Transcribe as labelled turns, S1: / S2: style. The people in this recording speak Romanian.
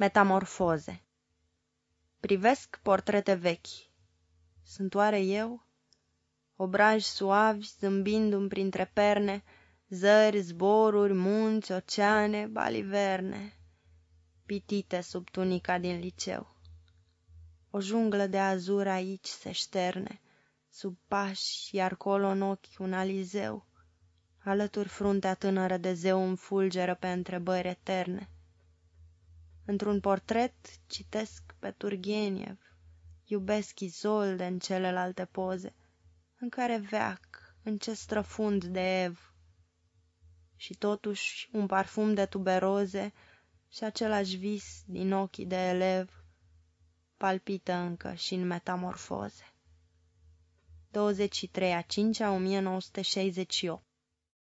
S1: Metamorfoze Privesc portrete vechi. Sunt oare eu? Obraji suavi zâmbindu-mi printre perne, Zări, zboruri, munți, oceane, baliverne, Pitite sub tunica din liceu. O junglă de azur aici se șterne, Sub pași, iar colo în ochi un alizeu, Alături fruntea tânără de zeu îmi fulgeră pe întrebări eterne. Într-un portret citesc pe Turgeniev, iubesc Izolde în celelalte poze, în care veac, în ce străfund de ev. Și totuși un parfum de tuberoze și același vis din ochii de elev palpită încă și în metamorfoze. 23 a 5 a 1968